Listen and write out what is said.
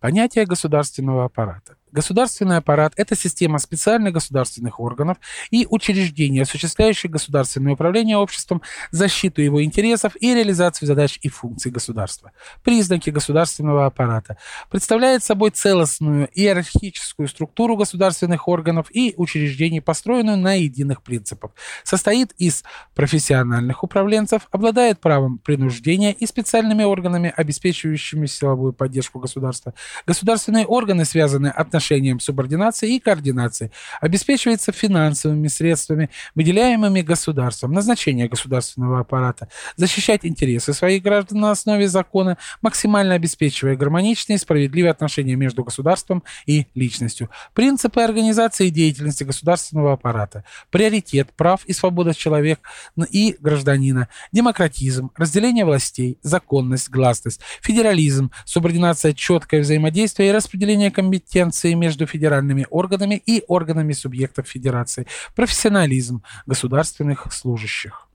Понятие государственного аппарата. Государственный аппарат – это система специальных государственных органов и учреждений, осуществляющих государственное управление обществом, защиту его интересов и реализацию задач и функций государства. Признаки государственного аппарата представляет собой целостную иерархическую структуру государственных органов и учреждений, построенную на единых принципах. Состоит из профессиональных управленцев, обладает правом принуждения и специальными органами, обеспечивающими силовую поддержку государства. Государственные органы связаны отношениями отношениям субординации и координации, обеспечивается финансовыми средствами, выделяемыми государством, назначение государственного аппарата, защищать интересы своих граждан на основе закона, максимально обеспечивая гармоничные и справедливые отношения между государством и личностью. Принципы организации и деятельности государственного аппарата, приоритет прав и свобода человека и гражданина, демократизм, разделение властей, законность, гласность, федерализм, субординация, четкое взаимодействие и распределение компетенции координации между федеральными органами и органами субъектов федерации, профессионализм государственных служащих.